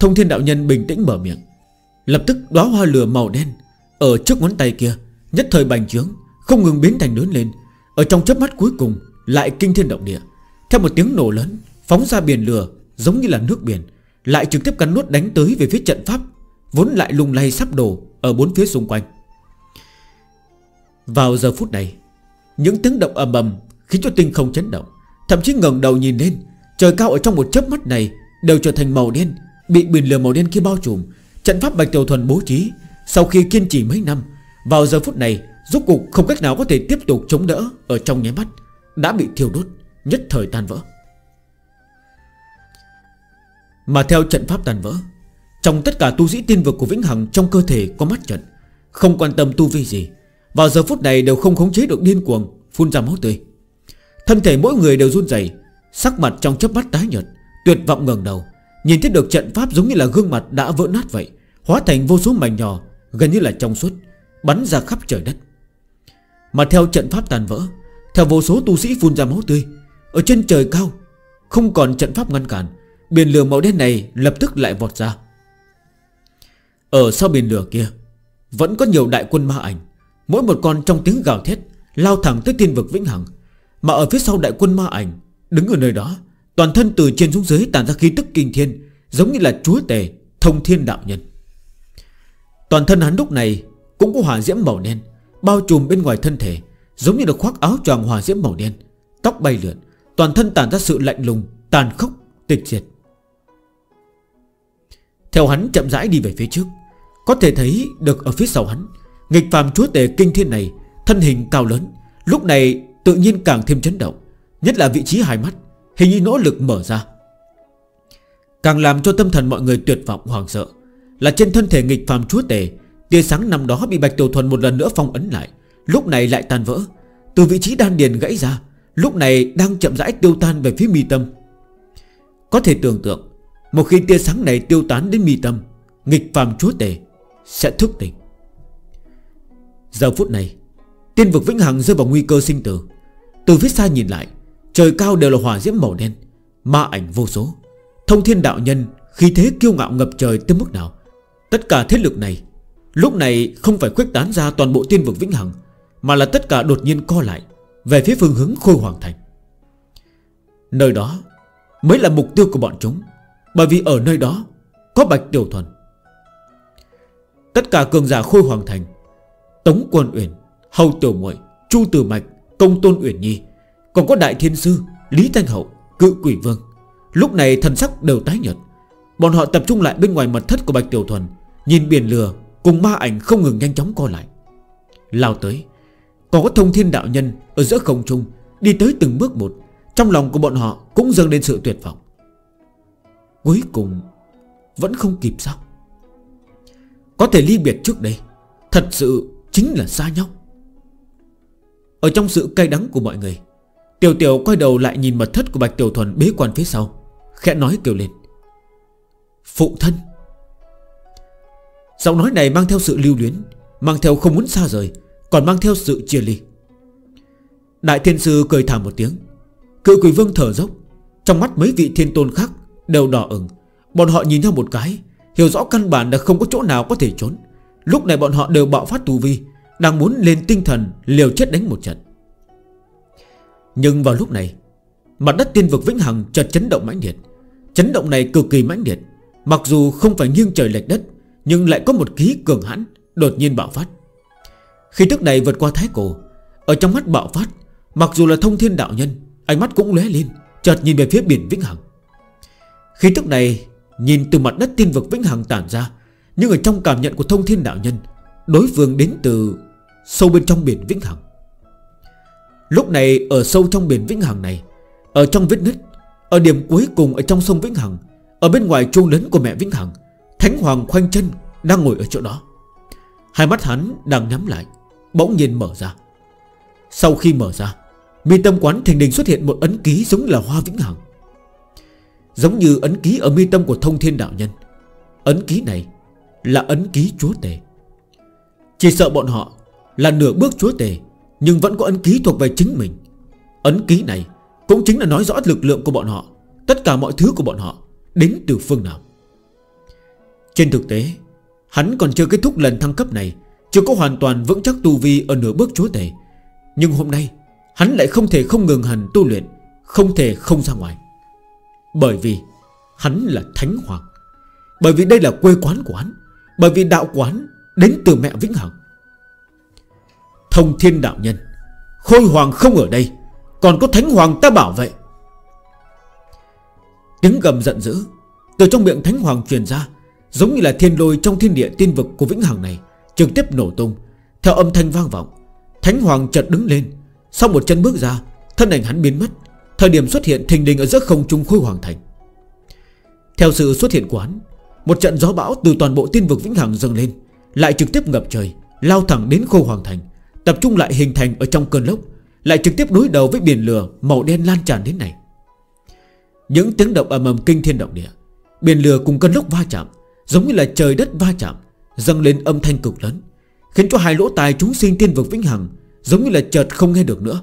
Thông thiên đạo nhân bình tĩnh mở miệng Lập tức đóa hoa lửa màu đen Ở trước ngón tay kia, Nhất thời bành trướng, Không ngừng biến thành lớn lên. Ở trong chớp mắt cuối cùng, Lại kinh thiên động địa. Theo một tiếng nổ lớn, Phóng ra biển lửa, Giống như là nước biển, Lại trực tiếp cắn nuốt đánh tới về phía trận pháp, Vốn lại lung lay sắp đổ Ở bốn phía xung quanh. Vào giờ phút này, Những tiếng động ầm ầm Khiến cho tinh không chấn động, Thậm chí ngẩng đầu nhìn lên, Trời cao ở trong một chớp mắt này Đều trở thành màu đen, Bị biển lửa màu đen kia bao trùm Trận pháp Bạch Tiểu Thuần bố trí, Sau khi kiên trì mấy năm, Vào giờ phút này, Rốt cục không cách nào có thể tiếp tục chống đỡ Ở trong nháy mắt, Đã bị thiêu đốt, Nhất thời tan vỡ. Mà theo trận pháp tan vỡ, Trong tất cả tu sĩ tiên vực của Vĩnh Hằng Trong cơ thể có mắt trận, Không quan tâm tu vi gì, Vào giờ phút này đều không khống chế được điên cuồng, Phun ra máu tươi. Thân thể mỗi người đều run dày Sắc mặt trong chớp mắt tái nhợt, Tuyệt vọng ngẩng đầu. Nhìn thấy được trận pháp giống như là gương mặt đã vỡ nát vậy, Hóa thành vô số mảnh nhỏ, Gần như là trong suốt, Bắn ra khắp trời đất. Mà theo trận pháp tàn vỡ, Theo vô số tu sĩ phun ra máu tươi, Ở trên trời cao, Không còn trận pháp ngăn cản, Biển lửa màu đen này lập tức lại vọt ra. Ở sau biển lửa kia, Vẫn có nhiều đại quân ma ảnh, Mỗi một con trong tiếng gào thét, Lao thẳng tới tiên vực vĩnh hằng, Mà ở phía sau đại quân ma ảnh Đứng ở nơi đó Toàn thân từ trên xuống dưới tàn ra khí tức kinh thiên, Giống như là chúa tề Thông thiên đạo nhân. Toàn thân hắn lúc này Cũng có hỏa diễm màu đen, Bao trùm bên ngoài thân thể, Giống như được khoác áo choàng hỏa diễm màu đen, Tóc bay lượn, Toàn thân tàn ra sự lạnh lùng, Tàn khốc, Tịch diệt. Theo hắn chậm rãi đi về phía trước, Có thể thấy được ở phía sau hắn, Nghịch phàm chúa tề kinh thiên này Thân hình cao lớn, Lúc này tự nhiên càng thêm chấn động, Nhất là vị trí hai mắt Hình như nỗ lực mở ra. Càng làm cho tâm thần mọi người tuyệt vọng hoàng sợ. Là trên thân thể nghịch phàm chúa tể, Tia sáng năm đó bị Bạch Tiểu Thuần một lần nữa phong ấn lại. Lúc này lại tan vỡ. Từ vị trí đan điền gãy ra, Lúc này đang chậm rãi tiêu tan về phía mi tâm. Có thể tưởng tượng, Một khi tia sáng này tiêu tán đến mi tâm, Nghịch phàm chúa tể Sẽ thức tỉnh. Giờ phút này, Tiên vực Vĩnh Hằng rơi vào nguy cơ sinh tử. Từ phía xa nhìn lại Trời cao đều là hỏa diễm màu đen, Ma ảnh vô số. Thông thiên đạo nhân khi thế kiêu ngạo ngập trời tới mức nào? Tất cả thế lực này, Lúc này không phải khuếch tán ra toàn bộ tiên vực vĩnh hằng, Mà là tất cả đột nhiên co lại, Về phía phương hướng khôi hoàng thành. Nơi đó Mới là mục tiêu của bọn chúng, Bởi vì ở nơi đó Có bạch tiểu thuần. Tất cả cường giả khôi hoàng thành, Tống Quân Uyển, Hầu Tiểu Muội, Chu Tử Mạch, Công Tôn Uyển Nhi còn có Đại Thiên Sư, Lý Thanh Hậu, Cự Quỷ Vương. Lúc này thần sắc đều tái nhật Bọn họ tập trung lại bên ngoài mật thất của Bạch Tiểu Thuần, Nhìn biển lừa Cùng ma ảnh không ngừng nhanh chóng co lại. Lao tới Còn có thông thiên đạo nhân Ở giữa không trung, Đi tới từng bước một. Trong lòng của bọn họ cũng dâng lên sự tuyệt vọng. Cuối cùng, Vẫn không kịp sao? Có thể ly biệt trước đây, Thật sự chính là xa nhau. Ở trong sự cay đắng của mọi người Tiểu tiểu quay đầu lại nhìn mật thất của Bạch Tiểu Thuần bế quan phía sau, Khẽ nói kêu lên. Phụ thân. Giọng nói này mang theo sự lưu luyến, Mang theo không muốn xa rời, Còn mang theo sự chia ly. Đại thiên sư cười thả một tiếng cựu quỷ vương thở dốc, Trong mắt mấy vị thiên tôn khác đều đỏ ửng. Bọn họ nhìn nhau một cái, Hiểu rõ căn bản là không có chỗ nào có thể trốn. Lúc này bọn họ đều bạo phát tù vi, Đang muốn lên tinh thần liều chết đánh một trận. Nhưng vào lúc này, Mặt đất tiên vực Vĩnh Hằng chợt chấn động mãnh liệt. Chấn động này cực kỳ mãnh liệt. Mặc dù không phải nghiêng trời lệch đất, Nhưng lại có một khí cường hãn Đột nhiên bạo phát. Khi tức này vượt qua thái cổ, Ở trong mắt bạo phát, Mặc dù là thông thiên đạo nhân, Ánh mắt cũng lóe lên, Chợt nhìn về phía biển Vĩnh Hằng. Khi tức này Nhìn từ mặt đất tiên vực Vĩnh Hằng tản ra, Nhưng ở trong cảm nhận của thông thiên đạo nhân, Đối phương đến từ sâu bên trong biển Vĩnh Hằng. Lúc này, ở sâu trong biển Vĩnh Hằng này, Ở trong vết nứt, Ở điểm cuối cùng ở trong sông Vĩnh Hằng, Ở bên ngoài chuông lớn của mẹ Vĩnh Hằng, Thánh Hoàng khoanh chân đang ngồi ở chỗ đó. Hai mắt hắn đang nhắm lại, Bỗng nhiên mở ra. Sau khi mở ra, Mi tâm quán thình đình xuất hiện một ấn ký giống là hoa vĩnh hằng. Giống như ấn ký ở mi tâm của thông thiên đạo nhân. Ấn ký này Là ấn ký chúa tể. Chỉ sợ bọn họ Là nửa bước chúa tể nhưng vẫn có ấn ký thuộc về chính mình. Ấn ký này Cũng chính là nói rõ lực lượng của bọn họ, Tất cả mọi thứ của bọn họ, Đến từ phương nào. Trên thực tế, Hắn còn chưa kết thúc lần thăng cấp này, Chưa có hoàn toàn vững chắc tu vi ở nửa bước chúa tể. Nhưng hôm nay, Hắn lại không thể không ngừng hẳn tu luyện, Không thể không ra ngoài. Bởi vì hắn là thánh hoàng. Bởi vì đây là quê quán của hắn, Bởi vì đạo quán đến từ mẹ Vĩnh Hằng. Thông thiên đạo nhân. Khôi hoàng không ở đây, Còn có thánh hoàng ta bảo vệ Tiếng gầm giận dữ Từ trong miệng thánh hoàng truyền ra, Giống như là thiên lôi trong thiên địa tiên vực của vĩnh hằng này Trực tiếp nổ tung. Theo âm thanh vang vọng, Thánh hoàng chợt đứng lên. Sau một chân bước ra, Thân ảnh hắn biến mất. Thời điểm xuất hiện thình đình ở giữa không trung khôi hoàng thành. Theo sự xuất hiện của Một trận gió bão từ toàn bộ tiên vực vĩnh hằng dâng lên, Lại trực tiếp ngập trời, Lao thẳng đến khôi hoàng thành. Tập trung lại hình thành ở trong cơn lốc, Lại trực tiếp đối đầu với biển lửa Màu đen lan tràn đến này. Những tiếng động ầm ầm kinh thiên động địa, Biển lửa cùng cơn lốc va chạm, Giống như là trời đất va chạm, Dâng lên âm thanh cực lớn, Khiến cho hai lỗ tài chúng sinh tiên vực vĩnh hằng Giống như là chợt không nghe được nữa.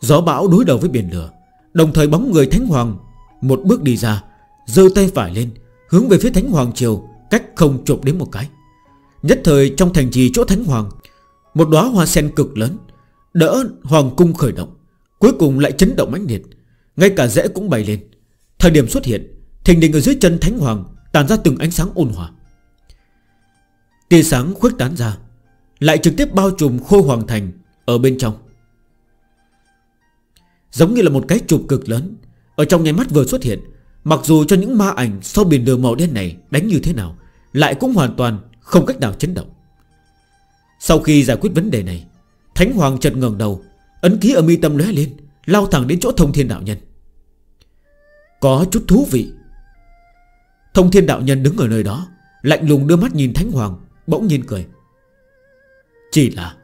Gió bão đối đầu với biển lửa, Đồng thời bóng người Thánh Hoàng Một bước đi ra Dơ tay phải lên, Hướng về phía Thánh Hoàng Triều Cách không chụp đến một cái. Nhất thời trong thành trì chỗ Thánh Hoàng một đóa hoa sen cực lớn, Đỡ hoàng cung khởi động, Cuối cùng lại chấn động mãnh liệt. Ngay cả rễ cũng bay lên. Thời điểm xuất hiện, Thình đình ở dưới chân thánh hoàng Tàn ra từng ánh sáng ôn hòa. Tia sáng khuếch tán ra, Lại trực tiếp bao trùm khô hoàng thành Ở bên trong. Giống như là một cái chụp cực lớn, Ở trong nháy mắt vừa xuất hiện, Mặc dù cho những ma ảnh sau biển đường màu đen này đánh như thế nào, Lại cũng hoàn toàn không cách nào chấn động. Sau khi giải quyết vấn đề này, Thánh Hoàng chợt ngẩng đầu, Ấn ký ở mi tâm lóe lên, Lao thẳng đến chỗ thông thiên đạo nhân. Có chút thú vị. Thông thiên đạo nhân đứng ở nơi đó, Lạnh lùng đưa mắt nhìn Thánh Hoàng, Bỗng nhiên cười. Chỉ là,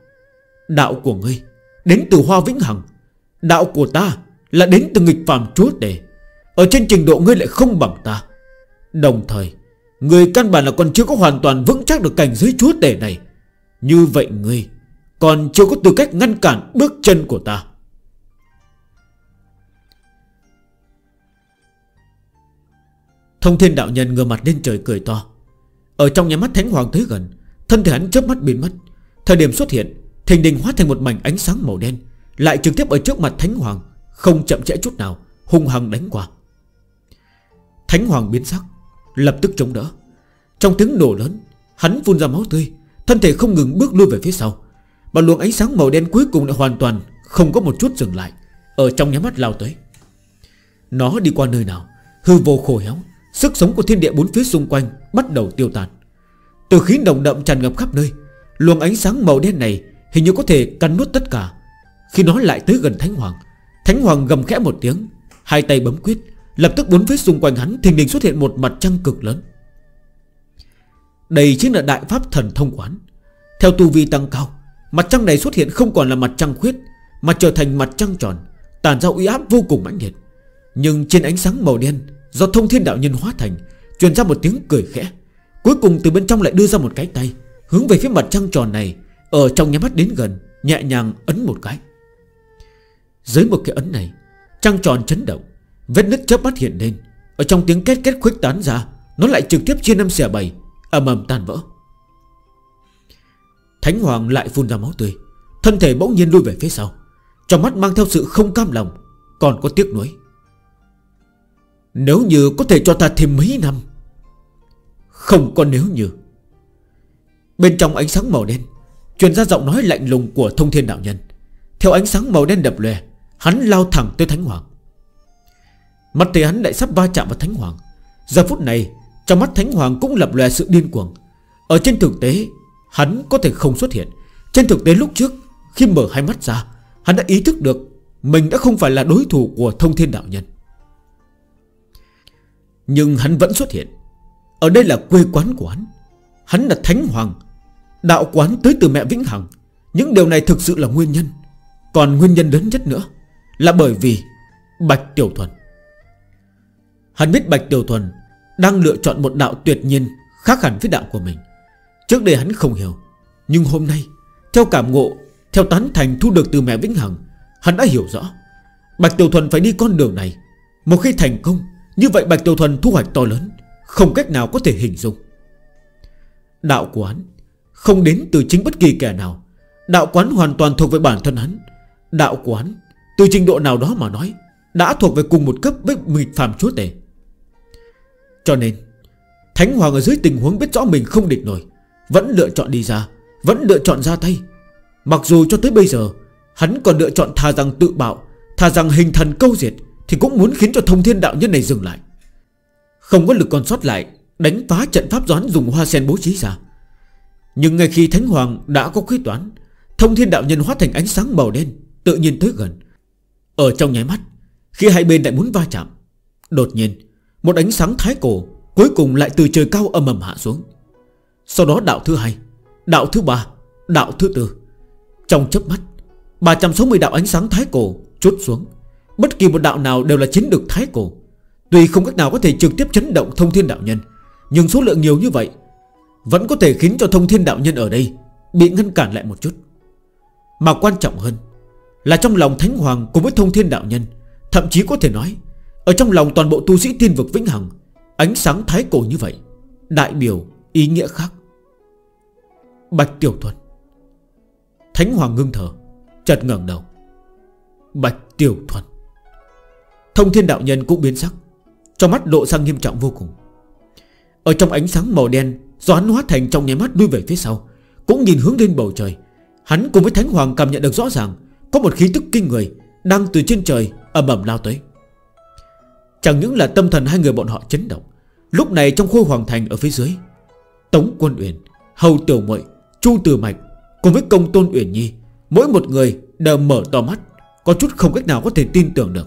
Đạo của ngươi, Đến từ hoa vĩnh hằng. Đạo của ta Là đến từ nghịch phàm chúa tể. Ở trên trình độ ngươi lại không bằng ta. Đồng thời Người căn bản là còn chưa có hoàn toàn vững chắc được cảnh giới chúa tể này. Như vậy ngươi Còn chưa có tư cách ngăn cản bước chân của ta. Thông thiên đạo nhân ngừa mặt lên trời cười to. Ở trong nhà mắt thánh hoàng tới gần, Thân thể hắn chớp mắt biến mất. Thời điểm xuất hiện, Thình đình hóa thành một mảnh ánh sáng màu đen, Lại trực tiếp ở trước mặt thánh hoàng, Không chậm trễ chút nào, Hung hăng đánh qua. Thánh hoàng biến sắc, Lập tức chống đỡ. Trong tiếng nổ lớn, Hắn phun ra máu tươi Thân thể không ngừng bước lui về phía sau. Và luồng ánh sáng màu đen cuối cùng lại hoàn toàn Không có một chút dừng lại, Ở trong nhắm mắt lao tới. Nó đi qua nơi nào? Hư vô khổ héo, Sức sống của thiên địa bốn phía xung quanh Bắt đầu tiêu tan Từ khí nồng đậm tràn ngập khắp nơi, Luồng ánh sáng màu đen này Hình như có thể cắn nuốt tất cả. Khi nó lại tới gần Thánh Hoàng Thánh Hoàng gầm khẽ một tiếng, Hai tay bấm quyết, Lập tức bốn phía xung quanh hắn Thình đình xuất hiện một mặt trăng cực lớn. Đây chính là đại pháp thần thông quán. Theo tu vi tăng cao, Mặt trăng này xuất hiện không còn là mặt trăng khuyết, Mà trở thành mặt trăng tròn, Tàn ra uy áp vô cùng mãnh liệt. Nhưng trên ánh sáng màu đen Do thông thiên đạo nhân hóa thành, Truyền ra một tiếng cười khẽ. Cuối cùng từ bên trong lại đưa ra một cái tay, Hướng về phía mặt trăng tròn này, Ở trong nhà mắt đến gần, Nhẹ nhàng ấn một cái. Dưới một cái ấn này, Trăng tròn chấn động, Vết nứt chớp mắt hiện lên. Ở trong tiếng két két khuếch tán ra, Nó lại trực tiếp chia năm xẻ bảy ầm ầm tan vỡ. Thánh Hoàng lại phun ra máu tươi. Thân thể bỗng nhiên lui về phía sau. Trong mắt mang theo sự không cam lòng, Còn có tiếc nuối. Nếu như có thể cho ta thêm mấy năm, Không có nếu như. Bên trong ánh sáng màu đen, Truyền ra giọng nói lạnh lùng của thông thiên đạo nhân. Theo ánh sáng màu đen đập lè, Hắn lao thẳng tới Thánh Hoàng. Mặt thì hắn lại sắp va chạm vào Thánh Hoàng. Giờ phút này trong mắt Thánh Hoàng cũng lập lòe sự điên cuồng. Ở trên thực tế, Hắn có thể không xuất hiện. Trên thực tế lúc trước, Khi mở hai mắt ra, Hắn đã ý thức được Mình đã không phải là đối thủ của thông thiên đạo nhân. Nhưng hắn vẫn xuất hiện. Ở đây là quê quán của hắn. Hắn là Thánh Hoàng, Đạo quán tới từ mẹ Vĩnh Hằng. Những điều này thực sự là nguyên nhân. Còn nguyên nhân lớn nhất nữa Là bởi vì Bạch Tiểu Thuần. Hắn biết Bạch Tiểu Thuần đang lựa chọn một đạo tuyệt nhiên Khác hẳn với đạo của mình. Trước đây hắn không hiểu, Nhưng hôm nay, Theo cảm ngộ, Theo tán thành thu được từ mẹ Vĩnh Hằng, Hắn đã hiểu rõ. Bạch Tiểu Thuần phải đi con đường này. Một khi thành công, Như vậy Bạch Tiểu Thuần thu hoạch to lớn, Không cách nào có thể hình dung. Đạo của hắn Không đến từ chính bất kỳ kẻ nào. Đạo quán hoàn toàn thuộc về bản thân hắn. Đạo quán Từ trình độ nào đó mà nói, Đã thuộc về cùng một cấp với nghịch phàm chúa tể. Cho nên, Thánh Hoàng ở dưới tình huống biết rõ mình không địch nổi, Vẫn lựa chọn đi ra, Vẫn lựa chọn ra tay. Mặc dù cho tới bây giờ, Hắn còn lựa chọn thà rằng tự bạo Thà rằng hình thần câu diệt, Thì cũng muốn khiến cho thông thiên đạo nhân này dừng lại. Không có lực còn sót lại, Đánh phá trận pháp doán dùng hoa sen bố trí ra. Nhưng ngay khi Thánh Hoàng đã có quyết toán, Thông thiên đạo nhân hóa thành ánh sáng màu đen, Tự nhiên tới gần. Ở trong nháy mắt, Khi hai bên lại muốn va chạm, Đột nhiên một ánh sáng thái cổ Cuối cùng lại từ trời cao âm ầm hạ xuống. Sau đó đạo thứ hai, Đạo thứ ba, Đạo thứ tư. Trong chớp mắt 360 đạo ánh sáng thái cổ Chút xuống. Bất kỳ một đạo nào đều là chiến được thái cổ. Tuy không cách nào có thể trực tiếp chấn động thông thiên đạo nhân, Nhưng số lượng nhiều như vậy Vẫn có thể khiến cho thông thiên đạo nhân ở đây Bị ngăn cản lại một chút. Mà quan trọng hơn Là trong lòng Thánh Hoàng cùng với thông thiên đạo nhân, Thậm chí có thể nói ở trong lòng toàn bộ tu sĩ thiên vực vĩnh hằng, Ánh sáng thái cổ như vậy, Đại biểu ý nghĩa khác. Bạch Tiểu Thuần, Thánh Hoàng ngưng thở Chật ngẩng đầu. Bạch Tiểu Thuần, Thông thiên đạo nhân cũng biến sắc, Trong mắt lộ sang nghiêm trọng vô cùng. Ở trong ánh sáng màu đen Do hóa thành trong nháy mắt đuôi về phía sau, Cũng nhìn hướng lên bầu trời. Hắn cùng với Thánh Hoàng cảm nhận được rõ ràng, Có một khí tức kinh người Đang từ trên trời ầm ầm lao tới. Chẳng những là tâm thần hai người bọn họ chấn động, Lúc này trong khôi hoàng thành ở phía dưới, Tống Quân Uyển, Hầu Tiểu Mội Chu Từ Mạch Cùng với công tôn Uyển Nhi, Mỗi một người đều mở to mắt, Có chút không cách nào có thể tin tưởng được.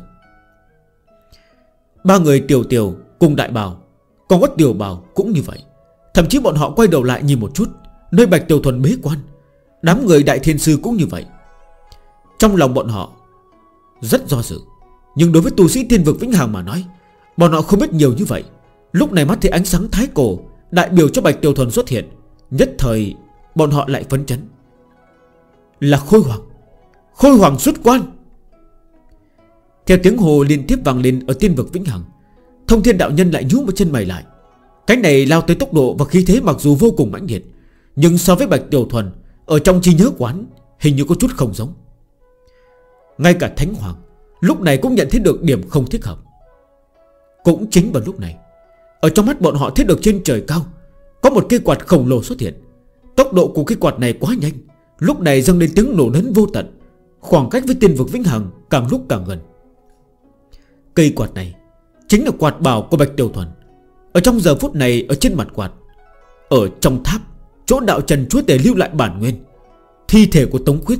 Ba người tiểu tiểu cùng đại bào Còn có tiểu bào cũng như vậy. Thậm chí bọn họ quay đầu lại nhìn một chút, Nơi bạch tiểu thuần bế quan, Đám người đại thiên sư cũng như vậy. Trong lòng bọn họ Rất do dự. Nhưng đối với tu sĩ thiên vực vĩnh hằng mà nói, Bọn họ không biết nhiều như vậy. Lúc này mắt thấy ánh sáng thái cổ, Đại biểu cho Bạch Tiêu Thuần xuất hiện. Nhất thời, bọn họ lại phấn chấn. Là khôi hoàng. Khôi hoàng xuất quan. Theo tiếng hồ liên tiếp vang lên Ở tiên vực vĩnh hằng, Thông thiên đạo nhân lại nhú một chân mày lại. Cái này lao tới tốc độ và khí thế mặc dù vô cùng mãnh liệt, Nhưng so với Bạch Tiểu Thuần, Ở trong chi nhớ quán, Hình như có chút không giống. Ngay cả Thánh Hoàng Lúc này cũng nhận thấy được điểm không thích hợp. Cũng chính vào lúc này, Ở trong mắt bọn họ thấy được trên trời cao, Có một cây quạt khổng lồ xuất hiện. Tốc độ của cây quạt này quá nhanh, Lúc này dâng lên tiếng nổ lớn vô tận, Khoảng cách với tiên vực Vĩnh Hằng càng lúc càng gần. Cây quạt này Chính là quạt bảo của Bạch Tiểu Thuần. Ở trong giờ phút này, ở trên mặt quạt, Ở trong tháp, Chỗ đạo trần chúa tể lưu lại bản nguyên. Thi thể của Tống Khuyết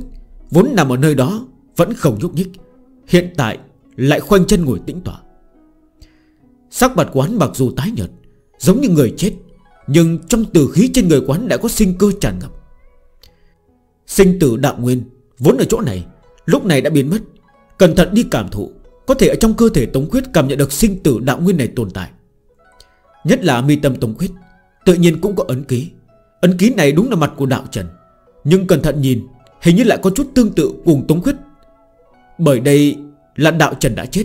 Vốn nằm ở nơi đó, Vẫn không nhúc nhích. Hiện tại lại khoanh chân ngồi tĩnh tỏa Sắc mặt quán mặc dù tái nhợt, Giống như người chết, Nhưng trong tử khí trên người quán đã có sinh cơ tràn ngập. Sinh tử đạo nguyên Vốn ở chỗ này, Lúc này đã biến mất. Cẩn thận đi cảm thụ, Có thể ở trong cơ thể Tống Khuyết cảm nhận được sinh tử đạo nguyên này tồn tại. Nhất là mi tâm Tống Khuyết, Tự nhiên cũng có ấn ký. Ấn ký này đúng là mặt của đạo trần, Nhưng cẩn thận nhìn, Hình như lại có chút tương tự cùng Tống Khuyết. Bởi đây là đạo trần đã chết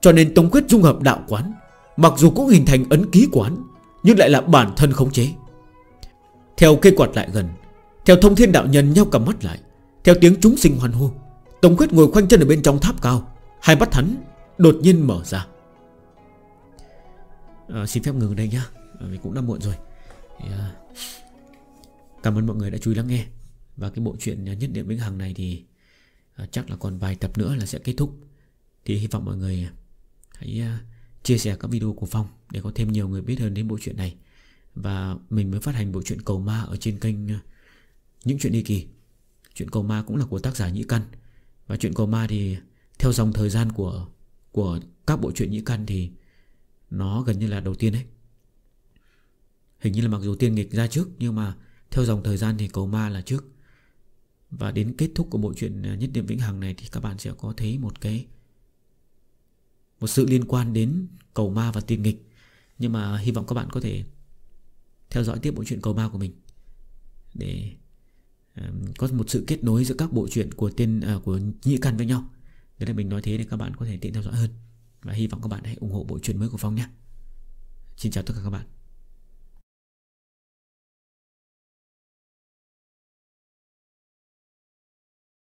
Cho nên Tống Quyết dung hợp đạo quán. Mặc dù cũng hình thành ấn ký quán Nhưng lại là bản thân khống chế. Theo cây quạt lại gần Theo thông thiên đạo nhân nhau cầm mắt lại Theo tiếng chúng sinh hoan hô Tống Quyết ngồi khoanh chân ở bên trong tháp cao Hai mắt hắn đột nhiên mở ra. À, Xin phép ngừng đây nhá à, Mình cũng đã muộn rồi. À, Cảm ơn mọi người đã chú ý lắng nghe. Và cái bộ truyện nhất niệm vĩnh hằng này thì À, chắc là còn vài tập nữa là sẽ kết thúc. Thì hy vọng mọi người à, hãy à, chia sẻ các video của Phong Để có thêm nhiều người biết hơn đến bộ truyện này. Và mình mới phát hành bộ truyện Cầu Ma ở trên kênh Những Chuyện Đi Kỳ. Chuyện Cầu Ma cũng là của tác giả Nhĩ Căn. Và chuyện Cầu Ma thì theo dòng thời gian của của các bộ truyện Nhĩ Căn thì nó gần như là đầu tiên ấy Hình như là mặc dù tiên nghịch ra trước, Nhưng mà theo dòng thời gian thì cầu ma là trước. Và đến kết thúc của bộ truyện à, Nhất Niệm Vĩnh Hằng này Thì các bạn sẽ có thấy một cái Một sự liên quan đến cầu ma và tiền nghịch. Nhưng mà hy vọng các bạn có thể Theo dõi tiếp bộ truyện cầu ma của mình Để à, có một sự kết nối giữa các bộ truyện của tên à, của nhị căn với nhau. Đấy là mình nói thế để các bạn có thể tiện theo dõi hơn. Và hy vọng các bạn hãy ủng hộ bộ truyện mới của Phong nhé. Xin chào tất cả các bạn.